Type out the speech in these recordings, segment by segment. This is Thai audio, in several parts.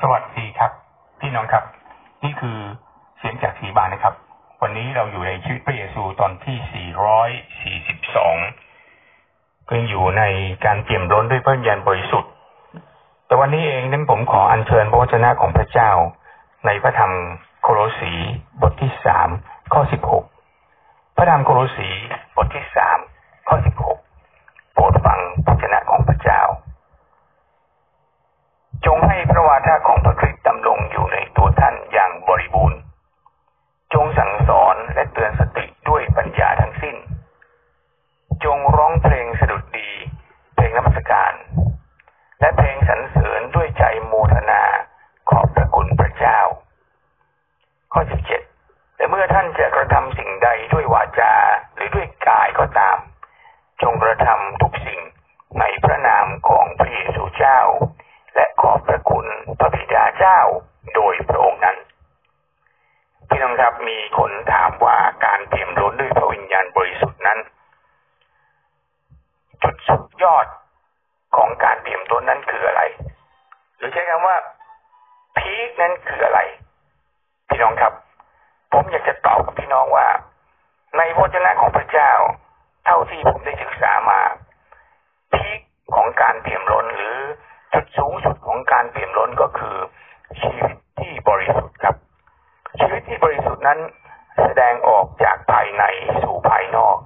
สวัสดีครับ พี่น้องครับ นี่คือเสียงจากสีบานนะครับ วันนี้เราอยู่ในชีวิตพระเยซูตอนที่ 442ก็อยู่ในการเปี่ยมล้นด้วยพระวิญญาณบริสุทธิ์ แต่วันนี้เองนั้นผมขออัญเชิญพระวจนะของพระเจ้า ในพระธรรมโคโลสีบทที่สามข้อสิบหกพระธรรมโคโลสีบทที่สามข้อสิบหกโปรดฟังพระวจนะของพระเจ้า จง ให้ ครับ มีคนถามว่าการเปี่ยมล้นด้วยพระวิญญาณบริสุทธิ์นั้น จุดสุดยอดของการเปี่ยมล้นนั้นคืออะไร หรือใช้คำว่าพีคนั้นคืออะไร พี่น้องครับ ผมอยากจะตอบกับพี่น้องว่า ในพระเจ้าของพระเจ้า เท่าที่ผมได้ศึกษามาพีคของการเปี่ยมล้นหรือจุดสูงสุดของการเปี่ยมล้นก็คือชีวิตที่บริสุทธิ์ครับ ชีวิตที่บริสุทธิ์นั้นแสดงออกจากภายในสู่ภายนอก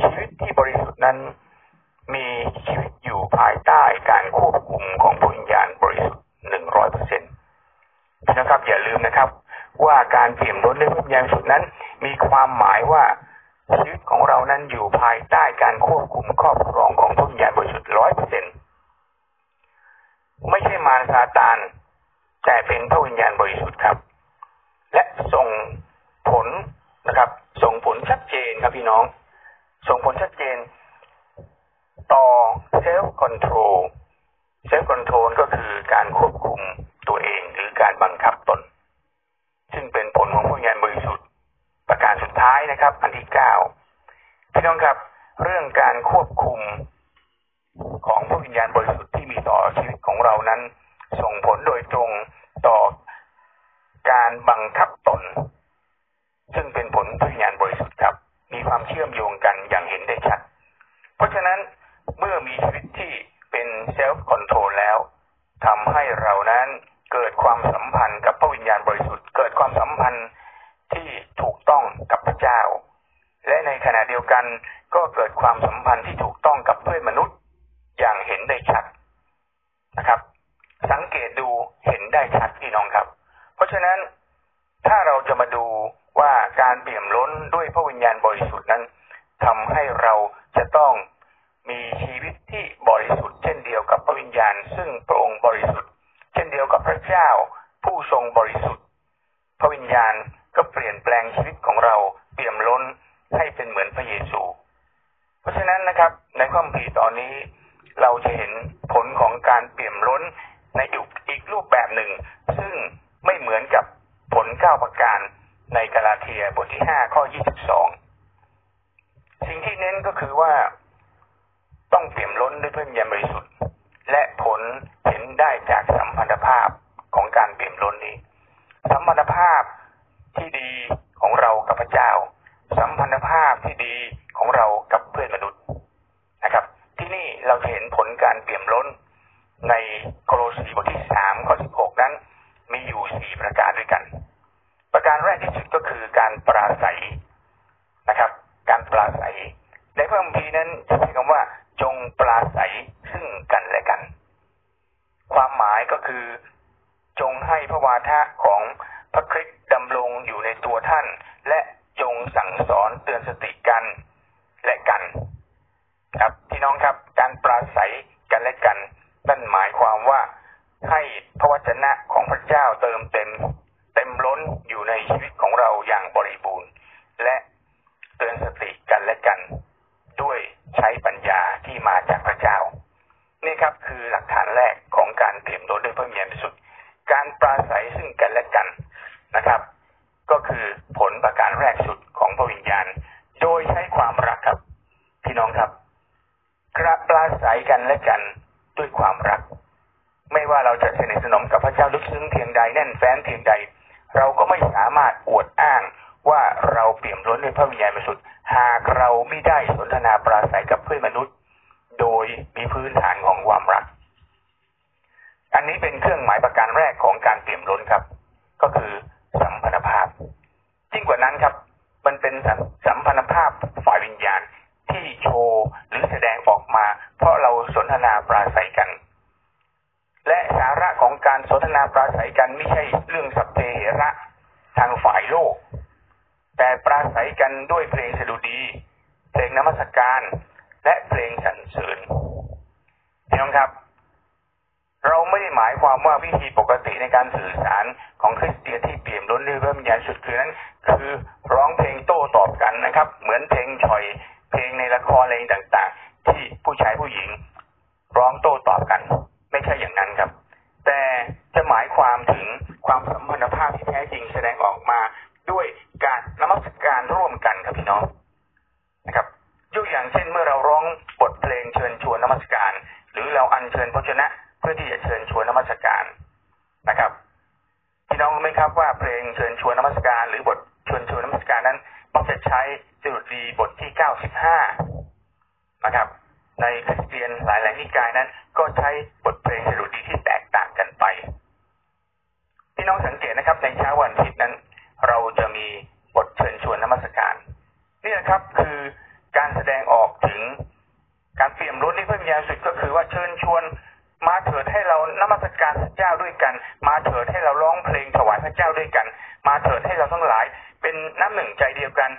ชีวิตที่บริสุทธิ์นั้น มีชีวิตอยู่ภายใต้การควบคุมของพระวิญญาณบริสุทธิ์หนึ่งร้อยเปอร์เซ็นต์นะครับ อย่าลืมนะครับ ว่าการเปี่ยมล้นด้วยพระวิญญาณบริสุทธิ์นั้น มีความหมายว่าชีวิตของเรานั้นอยู่ภายใต้การควบคุมครอบครองของพระวิญญาณบริสุทธิ์ร้อยเปอร์เซ็นต์ไม่ใช่มารซาตานแต่เป็นพระวิญญาณบริสุทธิ์ครับ และส่งผลนะครับ ส่งผลชัดเจนครับพี่น้อง ส่งผลชัดเจน ต่อ self-control self-control ก็คือการควบคุมตัวเองหรือการบังคับตน ซึ่งเป็นผลของพระวิญญาณบริสุทธิ์ประการสุดท้ายนะครับ อันที่เก้าพี่น้องครับ เรื่องการควบคุมของพระวิญญาณบริสุทธิ์ที่มีต่อชีวิตของเรานั้น ส่งผลโดยตรงต่อการบังคับตน ซึ่งเป็นผลพระวิญญาณบริสุทธิ์ครับ มีความเชื่อมโยงกันอย่างเห็นได้ชัด เพราะฉะนั้นเมื่อมีชีวิตที่ self-control แล้วทำให้เรานั้นเกิดความสัมพันธ์กับพระวิญญาณบริสุทธิ์เกิดความสัมพันธ์ที่ถูกต้องกับพระเจ้า และในขณะเดียวกันก็เกิดความสัมพันธ์ที่ถูกต้องกับเพื่อนมนุษย์อย่างเห็นได้ชัดนะครับ สังเกตดูเห็นได้ชัดพี่น้องครับ เพราะฉะนั้นถ้าเราจะมาดูว่าการเปี่ยมล้นด้วยพระวิญญาณบริสุทธิ์นั้นทำให้เราจะต้องมีชีวิตที่บริ เช่นเดียวกับพระวิญญาณ ซึ่งพระองค์บริสุทธิ์ เช่นเดียวกับพระเจ้าผู้ทรงบริสุทธิ์ พระวิญญาณก็เปลี่ยนแปลงชีวิตของเราเปี่ยมล้นให้เป็นเหมือนพระเยซู เพราะฉะนั้นนะครับในความผีตอนนี้เราจะเห็นผลของการเปี่ยมล้นในอีกอีกรูปแบบหนึ่ง ซึ่งไม่เหมือนกับผลเก้าประการในกาลาเทียบทที่ห้าข้อยี่สิบสองสิ่งที่เน้นก็คือว่าต้องเปี่ยมล้น ด้วยพระวิญาณบริสุทธิ์ และผลเห็นได้จากสัมพันธภาพของการเปี่ยมล้นนี้ สัมพันธภาพที่ดีของเรากับพระเจ้า สัมพันธภาพที่ดีของเรากับเพื่อนมนุษย์นะครับ ที่นี่เราจะเห็นผลการเปี่ยมล้น ในโคโลสีบทที่สามข้อสิบหกนั้น มีอยู่สี่ประการด้วยกัน ประการแรกที่สุดก็คือการปราศัยนะครับ การปราศัยในพระคัมภีร์นั้นจะใช้คำว่า ปราศัยซึ่งกันและกัน ความหมายก็คือ จงให้พระวาทะของพระคริสต์ดำรงอยู่ในตัวท่าน และจงสั่งสอนเตือนสติกันและกัน ครับพี่น้องครับ การปราศัยกันและกัน นั่นหมายความว่าให้พระวจนะของพระเจ้าเติมเต็ม เต็มล้นอยู่ในชีวิตของเราอย่างบริบูรณ์ และเตือนสติกันและกัน ด้วยใช้ปัญญาที่มาจากพระเจ้า นี่ครับคือหลักฐานแรกของการเตรียมล้นด้วยพระวิญญาณบริสุทธิ์การปราศัยซึ่งกันและกันนะครับ ก็คือผลประการแรกสุดของพระวิญญาณ โดยใช้ความรักครับ พี่น้ องครับกระปราศัยกันและกันด้วยความรัก ไม่ว่าเราจะสนิทสนมกับพระเจ้าลึกซึ้งเพียงใดแน่นแฟ้นเพียงใด เราก็ไม่สามารถอวดอ้างว่าเราเปี่ยมล้นด้วยพระวิญญาณบริสุทธิ์หากเราไม่ได้สนทนาปราศัยกับเพื่อนมนุษย์ โดยมีพื้นฐานของความรัก อันนี้เป็นเครื่องหมายประการแรกของการเปี่ยมล้นครับ ก็คือสัมพันธภาพยิ่งกว่านั้นครับ มันเป็นสัมพันธภาพฝ่ายวิญญาณ ที่โชว์หรือแสดงออกมา เพราะเราสนทนาปราศัยกัน และสาระของการสนทนาปราศัยกันไม่ใช่เรื่องสัพเพเหระทางฝ่ายโลก แต่ปราศัยกันด้วยเพลงสดุดี เพลงนมัสการ และเพลงสรรเสริญพี่น้องครับ เราไม่ได้หมายความว่าวิธีปกติในการสื่อสารของคริสเตียนที่เปี่ยมล้นด้วยพระวิญญาณสุดคือนั้น คือร้องเพลงโต้ตอบกันนะครับ เหมือนเพลงฉ่อย เพลงในละครอะไรต่างๆ ที่ผู้ชายผู้หญิง ร้องโต้ตอบกัน ไม่ใช่อย่างนั้นครับ แต่จะหมายความถึงความสัมพันธภาพที่แท้จริงแสดงออกมาด้วยการนมัสการร่วมกันครับพี่น้องนะครับยกอย่างเช่นเมื่อเราร้องบทเพลงเชิญชวนนมัสการ หรือเราอัญเชิญพระชนะเพื่อที่จะเชิญชวนนมัสการนะครับพี่น้องรู้ไหมครับว่าเพลงเชิญชวนนมัสการ หรือบท จะใช้จุดีบทที่เก้าสิบห้านะครับ ในคริสเตียนหลาย ๆ นิกายนั้น ก็ใช้บทเพลงสดุดีที่แตกต่างกันไป พี่น้องสังเกตนะครับ ในเช้าวันอาทิตย์นั้น เราจะมีบทเชิญชวนนมัสการนี่นะครับคือการแสดงออกถึงการเปี่ยมล้นในพระวิญญาณสุดก็คือว่าเชิญชวนมาเถิดให้เรานมัสการพระเจ้าด้วยกัน มาเถิดให้เราร้องเพลงถวายพระเจ้าด้วยกัน น้ำหนึ่งใจเดียวกัน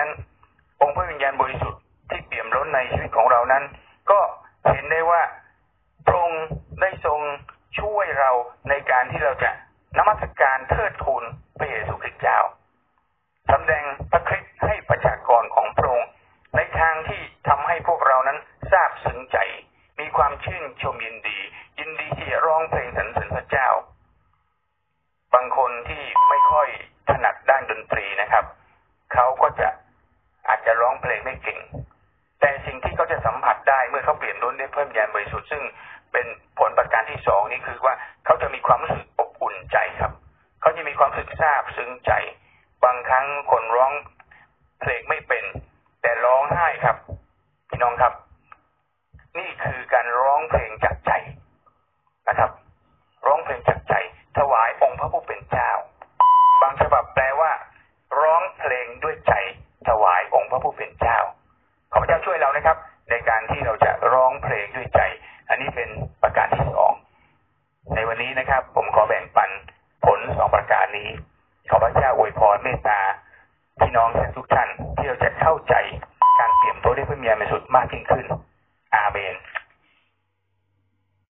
นั้น องค์พระวิญญาณบริสุทธิ์ที่เปี่ยมล้นในชีวิตของเรานั้น ก็เห็นได้ว่าพระองค์ได้ทรงช่วยเราในการที่เราจะนมัสการเทิดทูนพระเยซูคริสต์เจ้าสำแดงพระคริสต์ให้ประชากรของพระองค์ในทางที่ทำให้พวกเรานั้นทราบซึ้งใจ มีความชื่นชมยินดีที่จะร้องเพลงสรรเสริญพระเจ้า บางคนที่ไม่ค่อยถนัดด้านดนตรีนะครับ เขาก็จะอาจจะร้องเพลงไม่เก่ง แต่สิ่งที่เขาจะสัมผัส ได้เมื่อเขาเปลี่ยนล้นด้วยเพิ่มยานบริสุทธิ์ซึ่งเป็นผลประการที่สองนี้คือว่าเขาจะมีความรู้สึกอบอุ่นใจครับเขาจะมีความรู้สึกซาบซึ้งใจ บางครั้งคนร้องเพลงไม่เป็น แต่ร้องไห้ครับ พี่น้องครับ นี่คือการร้องเพลง พี่น้อง